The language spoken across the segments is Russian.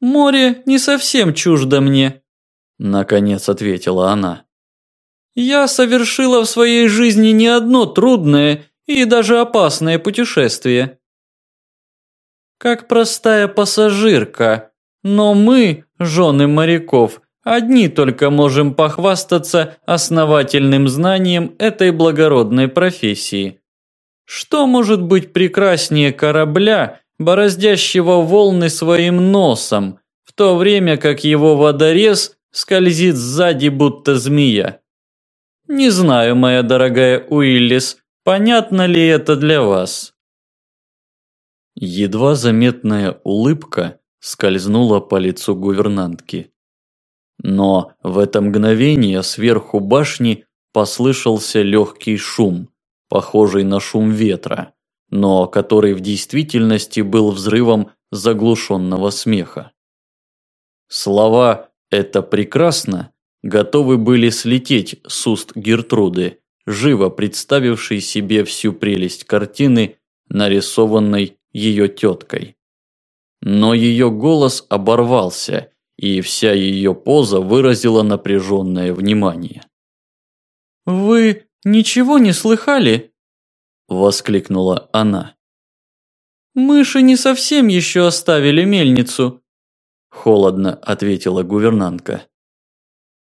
«Море не совсем чуждо мне», – наконец ответила она. «Я совершила в своей жизни не одно трудное и даже опасное путешествие. Как простая пассажирка, но мы, жены моряков, одни только можем похвастаться основательным знанием этой благородной профессии. Что может быть прекраснее корабля, бороздящего волны своим носом, в то время как его водорез скользит сзади, будто змея. Не знаю, моя дорогая Уиллис, понятно ли это для вас? Едва заметная улыбка скользнула по лицу гувернантки. Но в это мгновение сверху башни послышался легкий шум, похожий на шум ветра но который в действительности был взрывом заглушенного смеха. Слова «это прекрасно» готовы были слететь с уст Гертруды, живо представившей себе всю прелесть картины, нарисованной ее теткой. Но ее голос оборвался, и вся ее поза выразила напряженное внимание. «Вы ничего не слыхали?» – воскликнула она. «Мыши не совсем еще оставили мельницу», – холодно ответила гувернантка.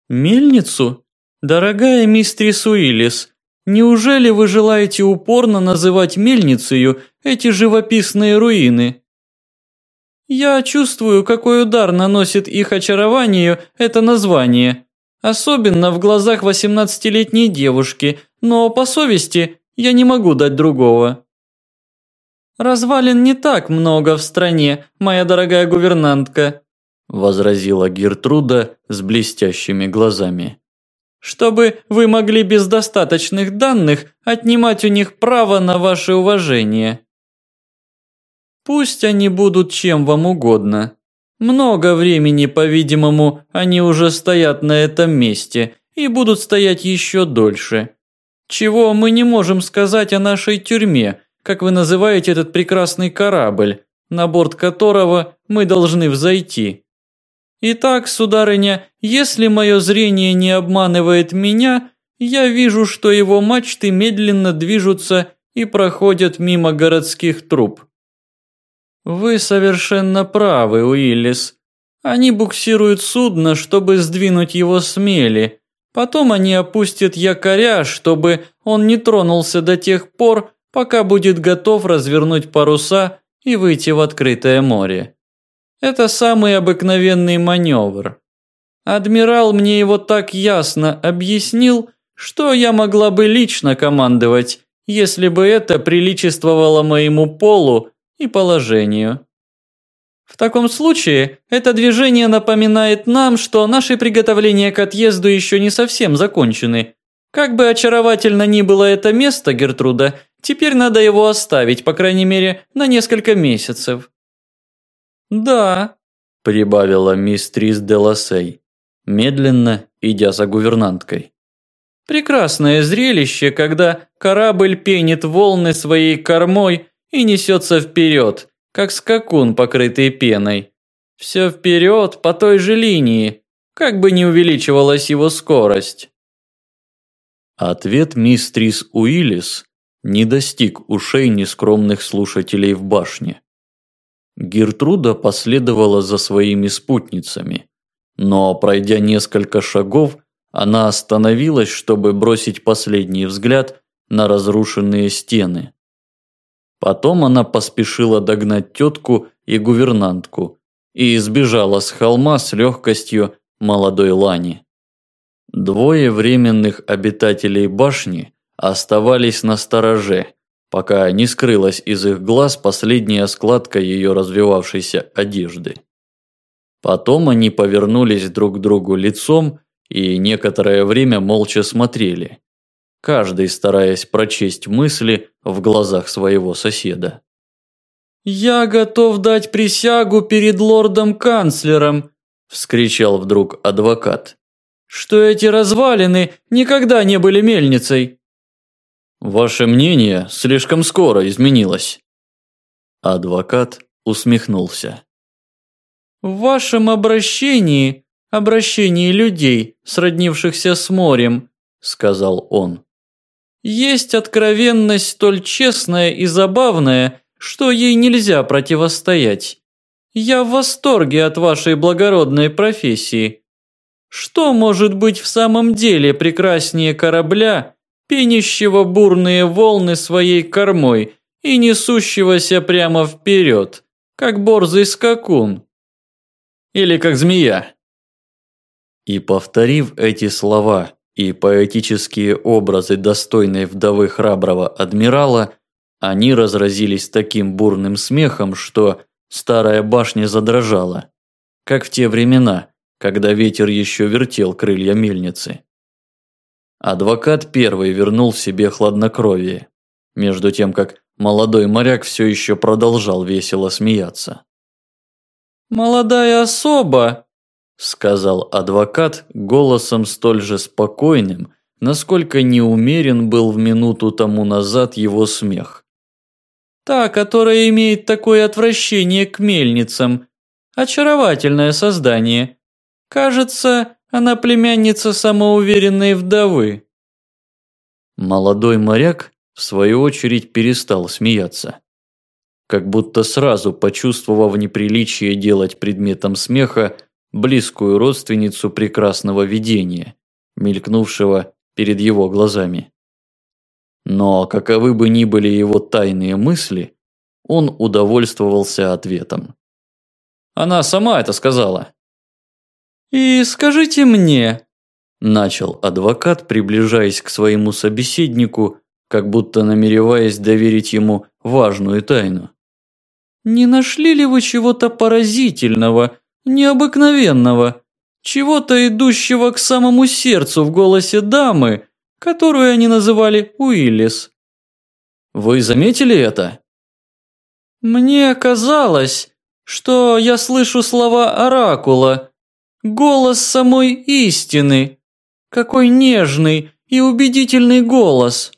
«Мельницу? Дорогая мистрис Уиллис, неужели вы желаете упорно называть мельницею эти живописные руины?» «Я чувствую, какой удар наносит их очарованию это название, особенно в глазах восемнадцатилетней девушки, но по совести я не могу дать другого. Развалин не так много в стране, моя дорогая гувернантка, возразила Гертруда с блестящими глазами. Чтобы вы могли без достаточных данных отнимать у них право на ваше уважение. Пусть они будут чем вам угодно. Много времени, по-видимому, они уже стоят на этом месте и будут стоять еще дольше. Чего мы не можем сказать о нашей тюрьме, как вы называете этот прекрасный корабль, на борт которого мы должны взойти? Итак, сударыня, если мое зрение не обманывает меня, я вижу, что его мачты медленно движутся и проходят мимо городских труб. Вы совершенно правы, Уиллис. Они буксируют судно, чтобы сдвинуть его с мели, Потом они опустят якоря, чтобы он не тронулся до тех пор, пока будет готов развернуть паруса и выйти в открытое море. Это самый обыкновенный маневр. Адмирал мне его так ясно объяснил, что я могла бы лично командовать, если бы это приличествовало моему полу и положению. В таком случае, это движение напоминает нам, что наши приготовления к отъезду еще не совсем закончены. Как бы очаровательно ни было это место, Гертруда, теперь надо его оставить, по крайней мере, на несколько месяцев. Да, прибавила мистрис де Лассей, медленно идя за гувернанткой. Прекрасное зрелище, когда корабль пенит волны своей кормой и несется вперед, как скакун, покрытый пеной. Все вперед по той же линии, как бы не увеличивалась его скорость. Ответ мистрис Уиллис не достиг ушей нескромных слушателей в башне. Гертруда последовала за своими спутницами, но, пройдя несколько шагов, она остановилась, чтобы бросить последний взгляд на разрушенные стены. Потом она поспешила догнать тетку и гувернантку и избежала с холма с легкостью молодой лани. Двое временных обитателей башни оставались на стороже, пока не скрылась из их глаз последняя складка ее развивавшейся одежды. Потом они повернулись друг к другу лицом и некоторое время молча смотрели, каждый стараясь прочесть мысли в глазах своего соседа. «Я готов дать присягу перед лордом-канцлером», – вскричал вдруг адвокат, – «что эти развалины никогда не были мельницей». «Ваше мнение слишком скоро изменилось». Адвокат усмехнулся. В вашем обращении, обращении людей, сроднившихся с морем, сказал он, есть откровенность столь честная и забавная, что ей нельзя противостоять. Я в восторге от вашей благородной профессии. Что может быть в самом деле прекраснее корабля, пенящего бурные волны своей кормой и несущегося прямо вперед, как борзый скакун? Или как змея? И повторив эти слова и поэтические образы достойной вдовы храброго адмирала, они разразились таким бурным смехом, что старая башня задрожала, как в те времена, когда ветер еще вертел крылья мельницы. Адвокат первый вернул себе хладнокровие, между тем как молодой моряк все еще продолжал весело смеяться. «Молодая особа», – сказал адвокат голосом столь же спокойным, насколько неумерен был в минуту тому назад его смех. «Та, которая имеет такое отвращение к мельницам. Очаровательное создание. Кажется, она племянница самоуверенной вдовы». Молодой моряк, в свою очередь, перестал смеяться. Как будто сразу почувствовав неприличие делать предметом смеха близкую родственницу прекрасного видения, мелькнувшего перед его глазами. Но каковы бы ни были его тайные мысли, он удовольствовался ответом. Она сама это сказала. «И скажите мне», – начал адвокат, приближаясь к своему собеседнику, как будто намереваясь доверить ему важную тайну. «Не нашли ли вы чего-то поразительного, необыкновенного, чего-то идущего к самому сердцу в голосе дамы, которую они называли Уиллис. Вы заметили это? Мне казалось, что я слышу слова оракула, голос самой истины. Какой нежный и убедительный голос.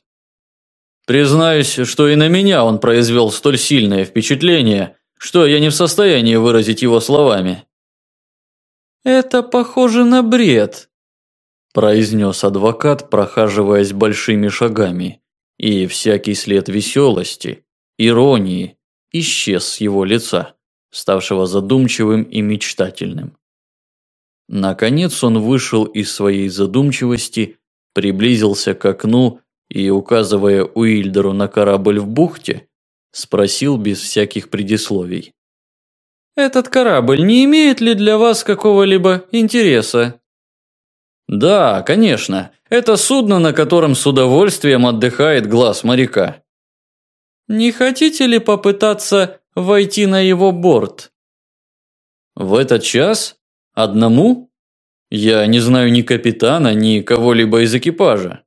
Признаюсь, что и на меня он произвел столь сильное впечатление, что я не в состоянии выразить его словами. «Это похоже на бред», – произнес адвокат, прохаживаясь большими шагами, и всякий след веселости, иронии исчез с его лица, ставшего задумчивым и мечтательным. Наконец он вышел из своей задумчивости, приблизился к окну и, указывая Уильдеру на корабль в бухте, спросил без всяких предисловий. Этот корабль не имеет ли для вас какого-либо интереса? Да, конечно. Это судно, на котором с удовольствием отдыхает глаз моряка. Не хотите ли попытаться войти на его борт? В этот час? Одному? Я не знаю ни капитана, ни кого-либо из экипажа.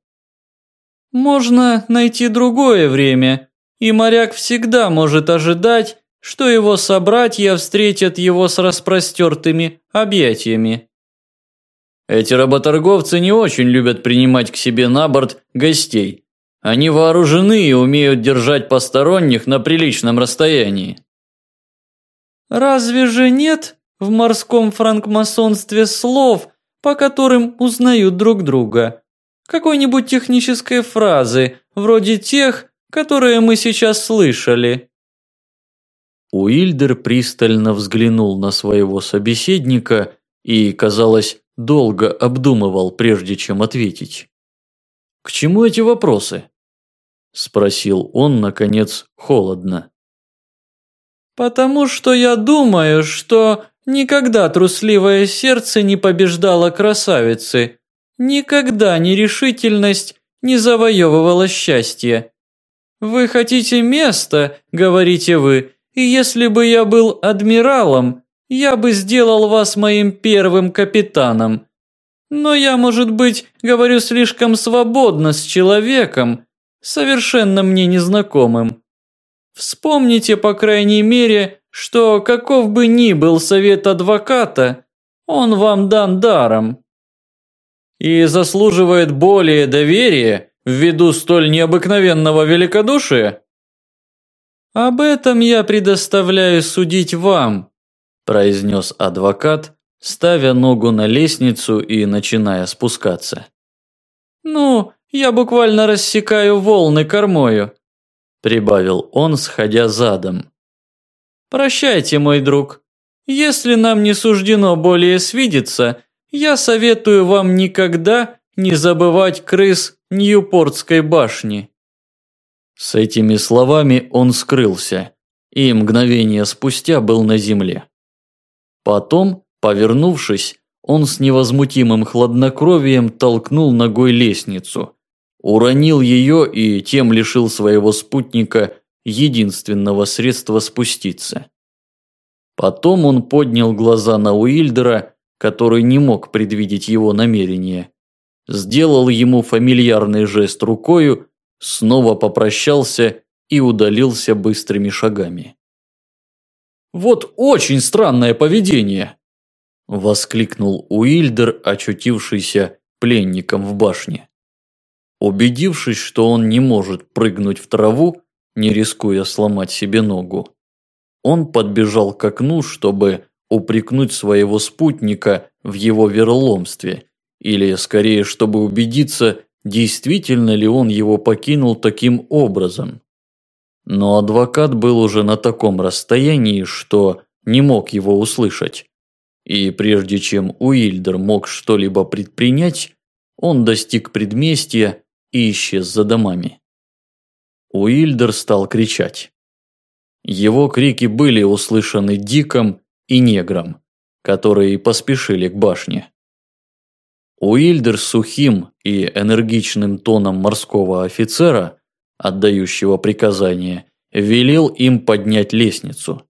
Можно найти другое время, и моряк всегда может ожидать, что его собратья встретят его с распростертыми объятиями. Эти работорговцы не очень любят принимать к себе на борт гостей. Они вооружены и умеют держать посторонних на приличном расстоянии. Разве же нет в морском франкмасонстве слов, по которым узнают друг друга? Какой-нибудь технической фразы, вроде тех, которые мы сейчас слышали? Уильдер пристально взглянул на своего собеседника и, казалось, долго обдумывал, прежде чем ответить. «К чему эти вопросы?» – спросил он, наконец, холодно. «Потому что я думаю, что никогда трусливое сердце не побеждало красавицы, никогда нерешительность не завоевывала счастье. Вы хотите место, говорите вы, и если бы я был адмиралом, я бы сделал вас моим первым капитаном. Но я, может быть, говорю слишком свободно с человеком, совершенно мне незнакомым. Вспомните, по крайней мере, что каков бы ни был совет адвоката, он вам дан даром. И заслуживает более доверия ввиду столь необыкновенного великодушия? Об этом я предоставляю судить вам. – произнес адвокат, ставя ногу на лестницу и начиная спускаться. «Ну, я буквально рассекаю волны кормою», – прибавил он, сходя задом. «Прощайте, мой друг. Если нам не суждено более свидеться, я советую вам никогда не забывать крыс Ньюпортской башни». С этими словами он скрылся, и мгновение спустя был на земле. Потом, повернувшись, он с невозмутимым хладнокровием толкнул ногой лестницу, уронил ее и тем лишил своего спутника единственного средства спуститься. Потом он поднял глаза на Уильдера, который не мог предвидеть его намерения, сделал ему фамильярный жест рукою, снова попрощался и удалился быстрыми шагами. «Вот очень странное поведение!» – воскликнул Уильдер, очутившийся пленником в башне. Убедившись, что он не может прыгнуть в траву, не рискуя сломать себе ногу, он подбежал к окну, чтобы упрекнуть своего спутника в его вероломстве, или скорее, чтобы убедиться, действительно ли он его покинул таким образом. Но адвокат был уже на таком расстоянии, что не мог его услышать. И прежде чем Уильдер мог что-либо предпринять, он достиг предместья и исчез за домами. Уильдер стал кричать. Его крики были услышаны Диком и Негром, которые поспешили к башне. Уильдер сухим и энергичным тоном морского офицера, отдающего приказания, велел им поднять лестницу.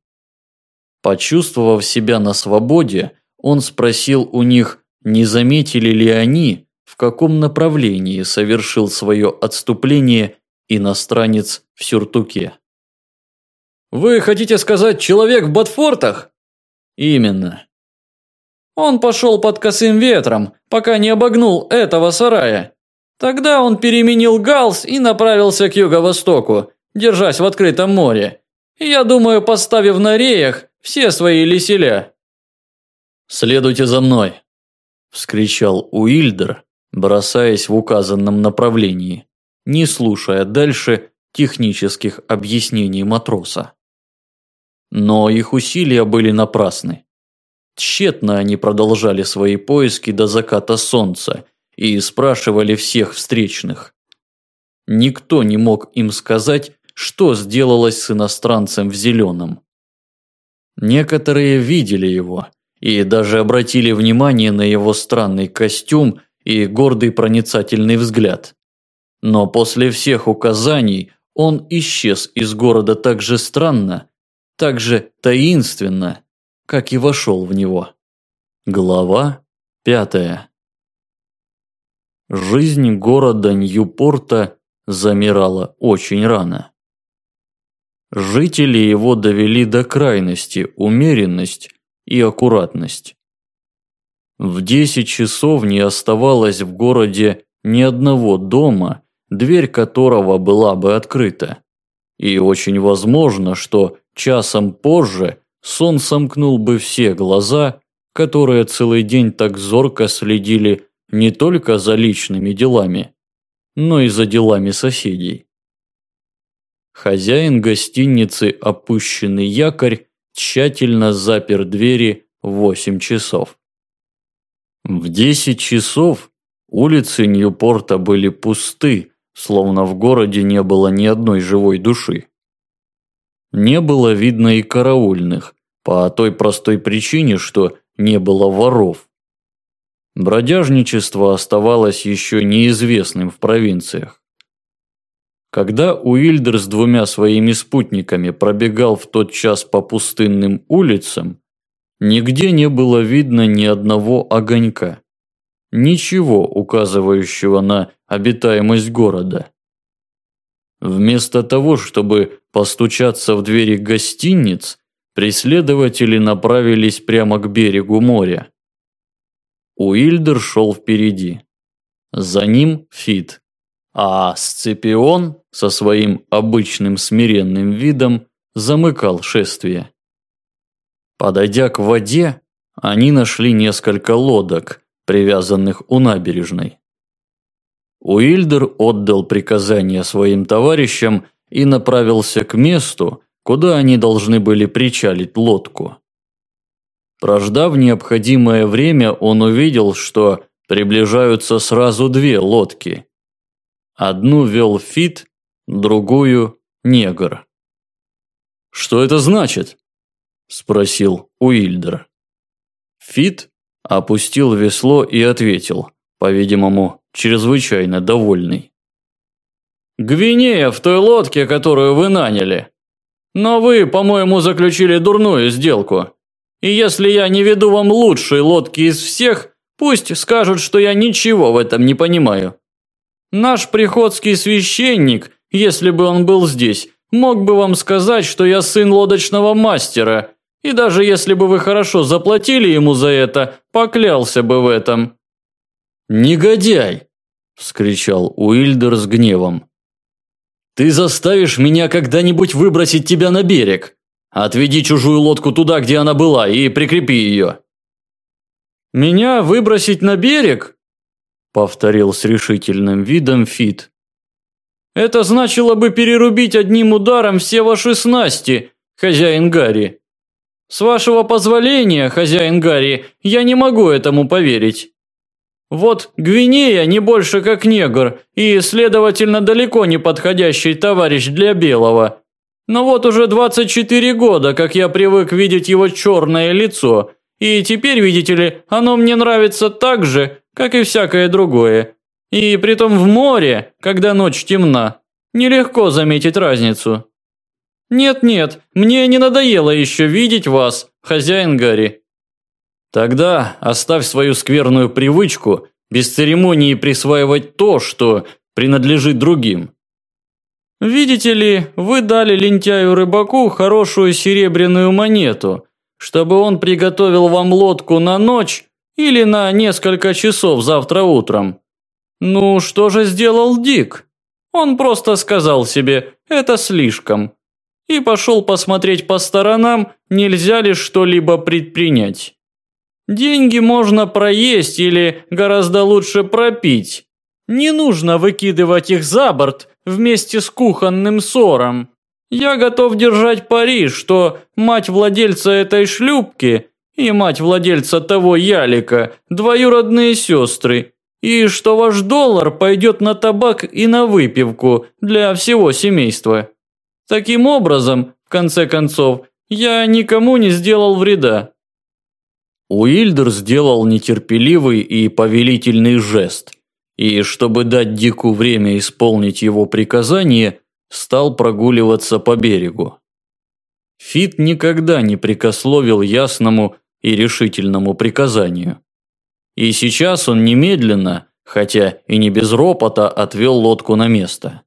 Почувствовав себя на свободе, он спросил у них, не заметили ли они, в каком направлении совершил свое отступление иностранец в сюртуке. «Вы хотите сказать, человек в Ботфортах?» «Именно». «Он пошел под косым ветром, пока не обогнул этого сарая. Тогда он переменил галс и направился к юго-востоку, держась в открытом море. Я думаю, поставив на реях все свои леселя». «Следуйте за мной!» – вскричал Уильдер, бросаясь в указанном направлении, не слушая дальше технических объяснений матроса. Но их усилия были напрасны. Тщетно они продолжали свои поиски до заката солнца и спрашивали всех встречных. Никто не мог им сказать, что сделалось с иностранцем в зеленом. Некоторые видели его и даже обратили внимание на его странный костюм и гордый проницательный взгляд. Но после всех указаний он исчез из города так же странно, так же таинственно, как и вошел в него. Глава пятая. Жизнь города Ньюпорта замирала очень рано. Жители его довели до крайности умеренность и аккуратность. В 10 часов не оставалось в городе ни одного дома, дверь которого была бы открыта. И очень возможно, что часом позже сон сомкнул бы все глаза, которые целый день так зорко следили не только за личными делами, но и за делами соседей. Хозяин гостиницы «Опущенный якорь» тщательно запер двери в 8 часов. В 10 часов улицы Ньюпорта были пусты, словно в городе не было ни одной живой души. Не было видно и караульных, по той простой причине, что не было воров. Бродяжничество оставалось еще неизвестным в провинциях. Когда Уильдер с двумя своими спутниками пробегал в тот час по пустынным улицам, нигде не было видно ни одного огонька. Ничего указывающего на обитаемость города. Вместо того, чтобы постучаться в двери гостиниц, преследователи направились прямо к берегу моря. Уильдер шел впереди. За ним Фит. А Сципион со своим обычным смиренным видом замыкал шествие. Подойдя к воде, они нашли несколько лодок, привязанных у набережной. Уильдер отдал приказание своим товарищам и направился к месту, куда они должны были причалить лодку. Прождав необходимое время, он увидел, что приближаются сразу две лодки. Одну вел Фит, другую – негр. «Что это значит?» – спросил Уильдер. Фит опустил весло и ответил, по-видимому, чрезвычайно довольный. «Гвинея в той лодке, которую вы наняли. Но вы, по-моему, заключили дурную сделку. И если я не веду вам лучшей лодки из всех, пусть скажут, что я ничего в этом не понимаю. Наш приходский священник, если бы он был здесь, мог бы вам сказать, что я сын лодочного мастера, и даже если бы вы хорошо заплатили ему за это, поклялся бы в этом». «Негодяй!» – вскричал Уильдер с гневом. «Ты заставишь меня когда-нибудь выбросить тебя на берег. Отведи чужую лодку туда, где она была, и прикрепи ее». «Меня выбросить на берег?» – повторил с решительным видом Фит. «Это значило бы перерубить одним ударом все ваши снасти, хозяин Гарри. С вашего позволения, хозяин Гарри, я не могу этому поверить». Вот Гвинея не больше как негр и, следовательно, далеко не подходящий товарищ для белого. Но вот уже 24 года, как я привык видеть его черное лицо, и теперь, видите ли, оно мне нравится так же, как и всякое другое. И притом в море, когда ночь темна, нелегко заметить разницу. Нет-нет, мне не надоело еще видеть вас, хозяин Гарри. Тогда оставь свою скверную привычку без церемонии присваивать то, что принадлежит другим. Видите ли, вы дали лентяю-рыбаку хорошую серебряную монету, чтобы он приготовил вам лодку на ночь или на несколько часов завтра утром. Ну, что же сделал Дик? Он просто сказал себе «это слишком» и пошел посмотреть по сторонам, нельзя ли что-либо предпринять. Деньги можно проесть или гораздо лучше пропить. Не нужно выкидывать их за борт вместе с кухонным ссором. Я готов держать пари, что мать владельца этой шлюпки и мать владельца того ялика – двоюродные сестры, и что ваш доллар пойдет на табак и на выпивку для всего семейства. Таким образом, в конце концов, я никому не сделал вреда. Уильдер сделал нетерпеливый и повелительный жест, и, чтобы дать Дику время исполнить его приказание, стал прогуливаться по берегу. Фит никогда не прикословил ясному и решительному приказанию. И сейчас он немедленно, хотя и не без ропота, отвел лодку на место.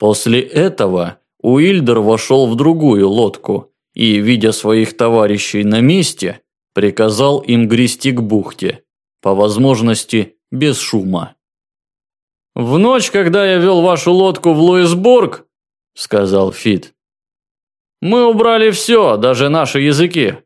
После этого Уильдер вошел в другую лодку и, видя своих товарищей на месте, приказал им грести к бухте, по возможности без шума. «В ночь, когда я вел вашу лодку в Луисбург, — сказал Фит, — мы убрали все, даже наши языки.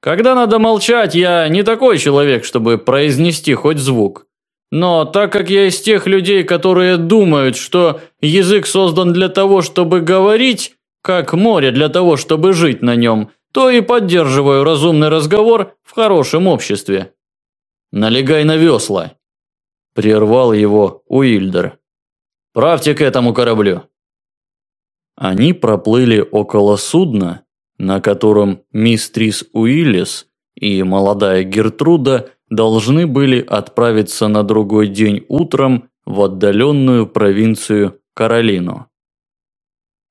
Когда надо молчать, я не такой человек, чтобы произнести хоть звук. Но так как я из тех людей, которые думают, что язык создан для того, чтобы говорить, как море для того, чтобы жить на нем, то и поддерживаю разумный разговор в хорошем обществе. Налегай на весла, прервал его Уильдер. Правьте к этому кораблю. Они проплыли около судна, на котором мистрис Уиллис и молодая Гертруда должны были отправиться на другой день утром в отдаленную провинцию Каролину.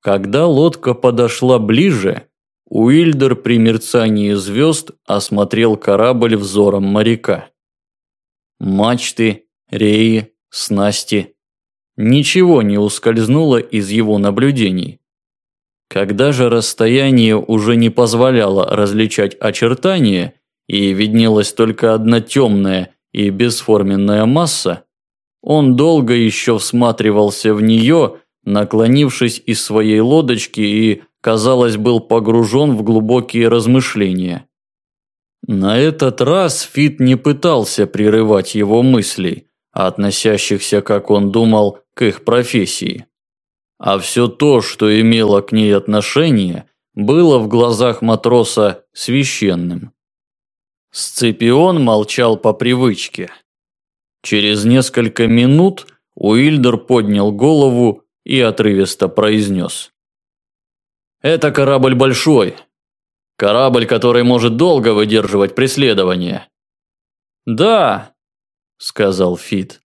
Когда лодка подошла ближе, Уильдер при мерцании звезд осмотрел корабль взором моряка. Мачты, реи, снасти. Ничего не ускользнуло из его наблюдений. Когда же расстояние уже не позволяло различать очертания и виднелась только одна темная и бесформенная масса, он долго еще всматривался в нее, наклонившись из своей лодочки и казалось, был погружен в глубокие размышления. На этот раз Фит не пытался прерывать его мыслей, относящихся, как он думал, к их профессии. А все то, что имело к ней отношение, было в глазах матроса священным. Сципион молчал по привычке. Через несколько минут Уильдер поднял голову и отрывисто произнес. «Это корабль большой. Корабль, который может долго выдерживать преследование». «Да», – сказал Фит.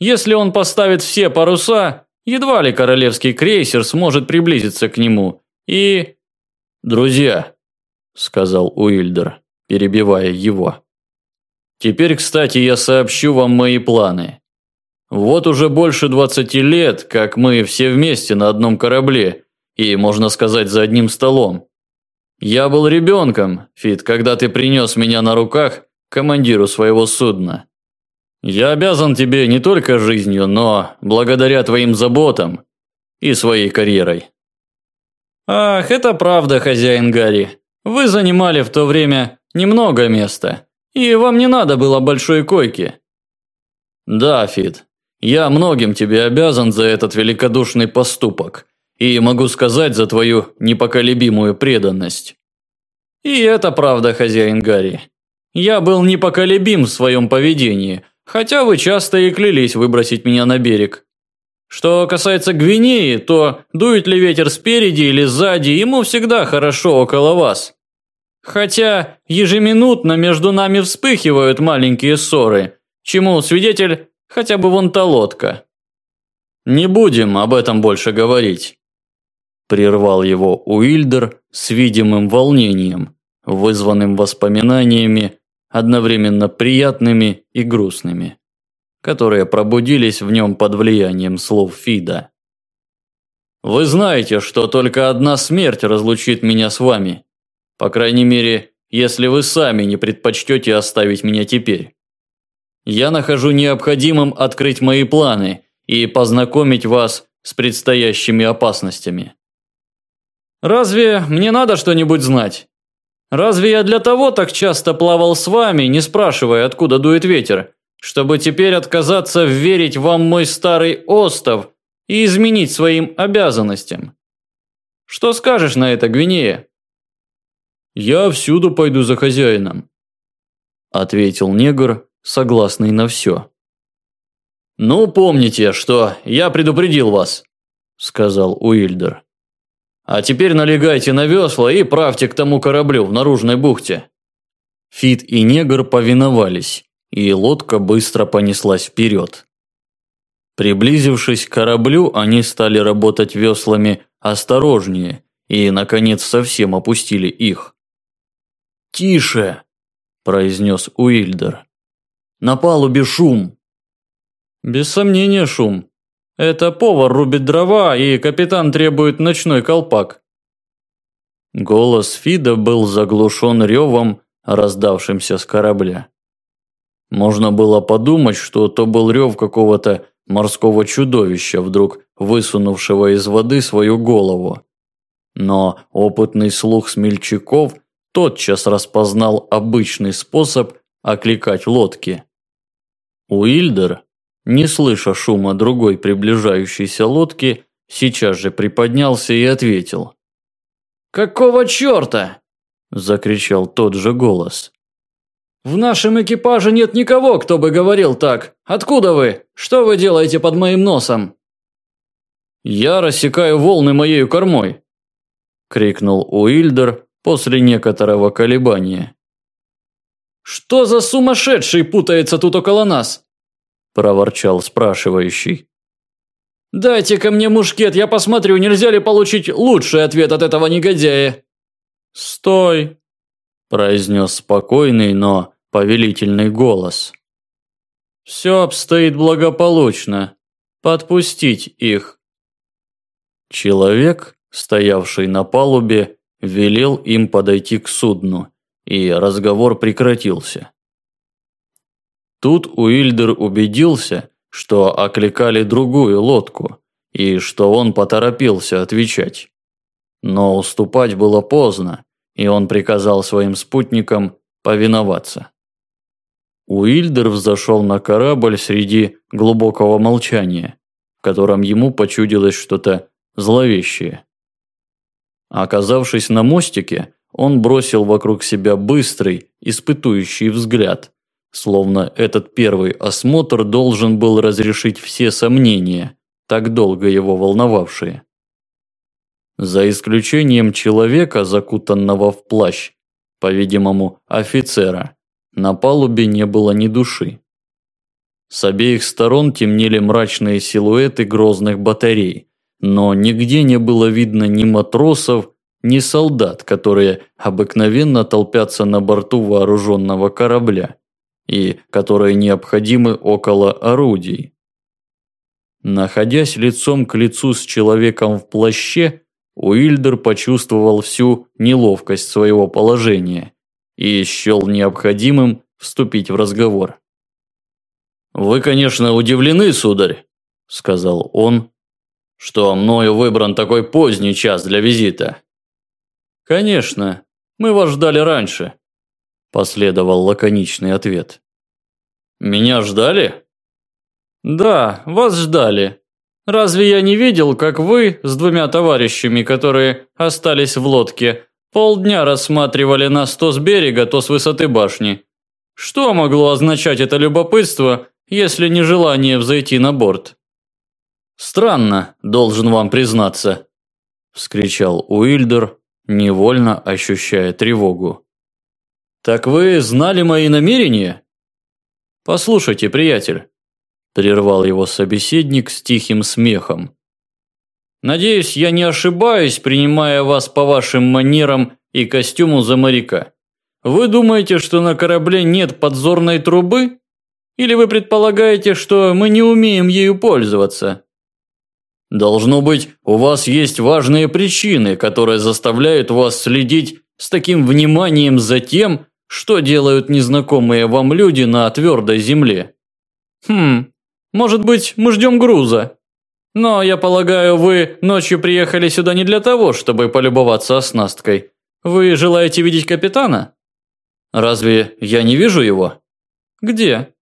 «Если он поставит все паруса, едва ли королевский крейсер сможет приблизиться к нему. И...» «Друзья», – сказал Уильдер, перебивая его. «Теперь, кстати, я сообщу вам мои планы. Вот уже больше двадцати лет, как мы все вместе на одном корабле и, можно сказать, за одним столом. Я был ребенком, Фит, когда ты принес меня на руках командиру своего судна. Я обязан тебе не только жизнью, но благодаря твоим заботам и своей карьерой. Ах, это правда, хозяин Гарри. Вы занимали в то время немного места, и вам не надо было большой койки. Да, Фит, я многим тебе обязан за этот великодушный поступок и могу сказать за твою непоколебимую преданность. И это правда, хозяин Гарри. Я был непоколебим в своем поведении, хотя вы часто и клялись выбросить меня на берег. Что касается Гвинеи, то дует ли ветер спереди или сзади, ему всегда хорошо около вас. Хотя ежеминутно между нами вспыхивают маленькие ссоры, чему свидетель Хотя бы вон та лодка. Не будем об этом больше говорить. Прервал его Уильдер с видимым волнением, вызванным воспоминаниями, одновременно приятными и грустными, которые пробудились в нем под влиянием слов Фида. Вы знаете, что только одна смерть разлучит меня с вами. По крайней мере, если вы сами не предпочтете оставить меня теперь я нахожу необходимым открыть мои планы и познакомить вас с предстоящими опасностями. Разве мне надо что-нибудь знать? Разве я для того так часто плавал с вами, не спрашивая, откуда дует ветер, чтобы теперь отказаться верить вам мой старый остов и изменить своим обязанностям? Что скажешь на это, Гвинея? Я всюду пойду за хозяином, ответил негр, согласный на все. «Ну, помните, что я предупредил вас», – сказал Уильдер. «А теперь налегайте на весла и правьте к тому кораблю в наружной бухте». Фит и негр повиновались, и лодка быстро понеслась вперед. Приблизившись к кораблю, они стали работать веслами осторожнее и, наконец, совсем опустили их. «Тише!» – произнес Уильдер. На палубе шум. Без сомнения шум. Это повар рубит дрова, и капитан требует ночной колпак. Голос Фида был заглушен ревом, раздавшимся с корабля. Можно было подумать, что то был рев какого-то морского чудовища, вдруг высунувшего из воды свою голову. Но опытный слух смельчаков тотчас распознал обычный способ окликать лодки. Уильдер, не слыша шума другой приближающейся лодки, сейчас же приподнялся и ответил. «Какого черта?» – закричал тот же голос. «В нашем экипаже нет никого, кто бы говорил так. Откуда вы? Что вы делаете под моим носом?» «Я рассекаю волны моею кормой», – крикнул Уильдер после некоторого колебания. «Что за сумасшедший путается тут около нас?» – проворчал спрашивающий. «Дайте-ка мне мушкет, я посмотрю, нельзя ли получить лучший ответ от этого негодяя». «Стой!» – произнес спокойный, но повелительный голос. «Все обстоит благополучно. Подпустить их». Человек, стоявший на палубе, велел им подойти к судну и разговор прекратился. Тут Уильдер убедился, что окликали другую лодку, и что он поторопился отвечать. но уступать было поздно, и он приказал своим спутникам повиноваться. Уильдер взошел на корабль среди глубокого молчания, в котором ему почудилось что-то зловещее. Оказавшись на мостике, он бросил вокруг себя быстрый, испытующий взгляд, словно этот первый осмотр должен был разрешить все сомнения, так долго его волновавшие. За исключением человека, закутанного в плащ, по-видимому, офицера, на палубе не было ни души. С обеих сторон темнели мрачные силуэты грозных батарей, но нигде не было видно ни матросов, ни солдат, которые обыкновенно толпятся на борту вооруженного корабля и которые необходимы около орудий. Находясь лицом к лицу с человеком в плаще, Уильдер почувствовал всю неловкость своего положения и счел необходимым вступить в разговор. «Вы, конечно, удивлены, сударь», – сказал он, – «что мною выбран такой поздний час для визита». «Конечно, мы вас ждали раньше», – последовал лаконичный ответ. «Меня ждали?» «Да, вас ждали. Разве я не видел, как вы с двумя товарищами, которые остались в лодке, полдня рассматривали нас то с берега, то с высоты башни? Что могло означать это любопытство, если не желание взойти на борт?» «Странно, должен вам признаться», – вскричал Уильдер, невольно ощущая тревогу. «Так вы знали мои намерения?» «Послушайте, приятель, Прервал его собеседник с тихим смехом. Надеюсь, я не ошибаюсь, принимая вас по вашим манерам и костюму за моряка. Вы думаете, что на корабле нет подзорной трубы? Или вы предполагаете, что мы не умеем ею пользоваться? Должно быть, у вас есть важные причины, которые заставляют вас следить с таким вниманием за тем, что делают незнакомые вам люди на твердой земле. Хм, может быть, мы ждем груза? Но, я полагаю, вы ночью приехали сюда не для того, чтобы полюбоваться оснасткой. Вы желаете видеть капитана? Разве я не вижу его? Где?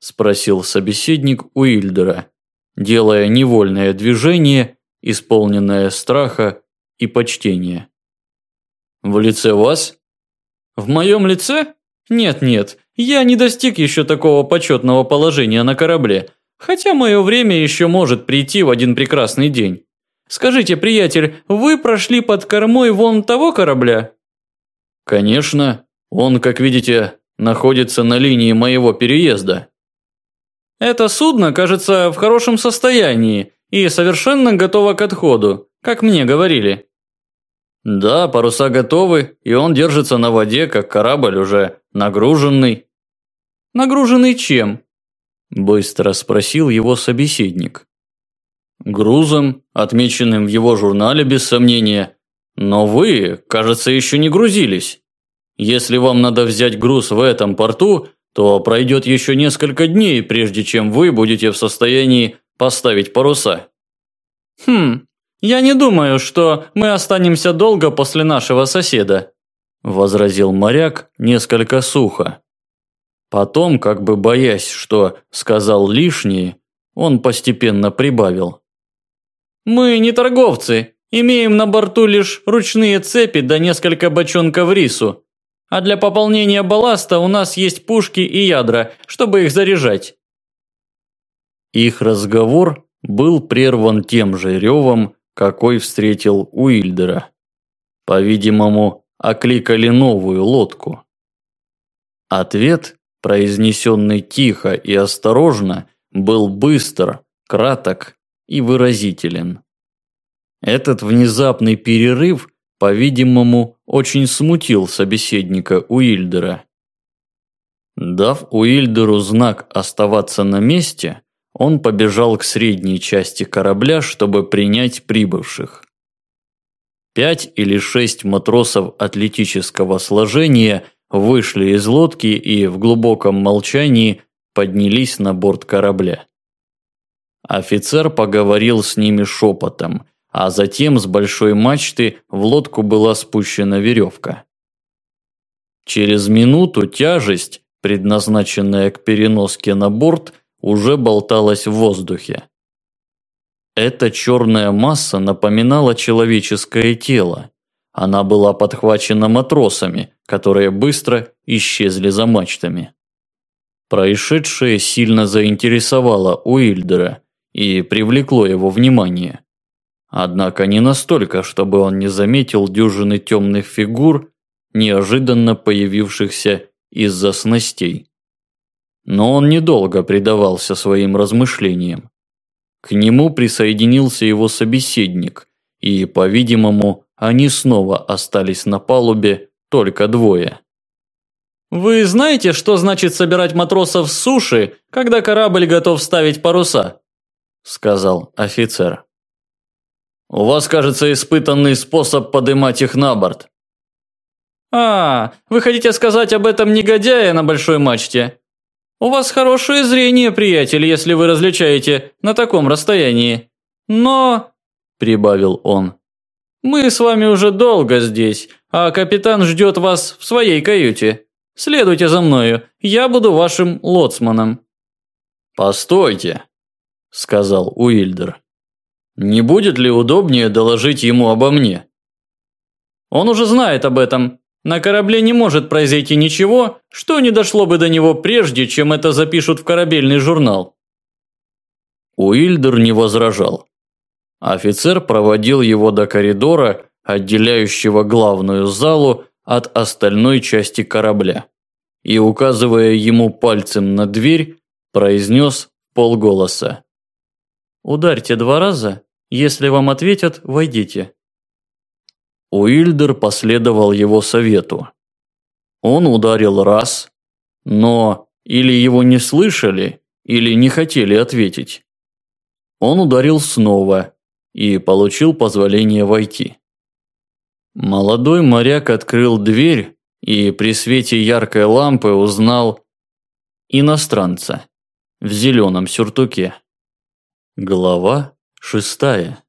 Спросил собеседник Уильдера, делая невольное движение, исполненное страха и почтения. В лице вас? В моем лице? Нет-нет, я не достиг еще такого почетного положения на корабле, Хотя мое время еще может прийти в один прекрасный день. Скажите, приятель, вы прошли под кормой вон того корабля? Конечно. Он, как видите, находится на линии моего переезда. Это судно, кажется, в хорошем состоянии и совершенно готово к отходу, как мне говорили. Да, паруса готовы, и он держится на воде, как корабль уже нагруженный. Нагруженный чем? Быстро спросил его собеседник. Грузом, отмеченным в его журнале без сомнения. Но вы, кажется, еще не грузились. Если вам надо взять груз в этом порту, то пройдет еще несколько дней, прежде чем вы будете в состоянии поставить паруса. Хм, я не думаю, что мы останемся долго после нашего соседа, возразил моряк несколько сухо. Потом, как бы боясь, что сказал лишнее, он постепенно прибавил. «Мы не торговцы, имеем на борту лишь ручные цепи да несколько бочонков рису. А для пополнения балласта у нас есть пушки и ядра, чтобы их заряжать». Их разговор был прерван тем же ревом, какой встретил Уильдера. По-видимому, окликали новую лодку. Ответ произнесенный тихо и осторожно, был быстр, краток и выразителен. Этот внезапный перерыв, по-видимому, очень смутил собеседника Уильдера. Дав Уильдеру знак оставаться на месте, он побежал к средней части корабля, чтобы принять прибывших. Пять или шесть матросов атлетического сложения вышли из лодки и в глубоком молчании поднялись на борт корабля. Офицер поговорил с ними шепотом, а затем с большой мачты в лодку была спущена веревка. Через минуту тяжесть, предназначенная к переноске на борт, уже болталась в воздухе. Эта черная масса напоминала человеческое тело. Она была подхвачена матросами, которые быстро исчезли за мачтами. Происшедшее сильно заинтересовало Уильдера и привлекло его внимание. Однако не настолько, чтобы он не заметил дюжины темных фигур, неожиданно появившихся из-за снастей. Но он недолго предавался своим размышлениям. К нему присоединился его собеседник, и, по-видимому, они снова остались на палубе только двое. «Вы знаете, что значит собирать матросов с суши, когда корабль готов ставить паруса?» – сказал офицер. У вас, кажется, испытанный способ поднимать их на борт. А, вы хотите сказать об этом негодяе на большой мачте? У вас хорошее зрение, приятель, если вы различаете на таком расстоянии. Но, прибавил он, мы с вами уже долго здесь, а капитан ждет вас в своей каюте. Следуйте за мною, я буду вашим лоцманом. Постойте, сказал Уильдер. Не будет ли удобнее доложить ему обо мне? Он уже знает об этом. На корабле не может произойти ничего, что не дошло бы до него прежде, чем это запишут в корабельный журнал. Уильдер не возражал. Офицер проводил его до коридора, отделяющего главную залу от остальной части корабля, и, указывая ему пальцем на дверь, произнес полголоса. «Ударьте два раза, если вам ответят, войдите. Уильдер последовал его совету. Он ударил раз, но или его не слышали, или не хотели ответить. Он ударил снова и получил позволение войти. Молодой моряк открыл дверь и при свете яркой лампы узнал иностранца в зеленом сюртуке. Глава шестая.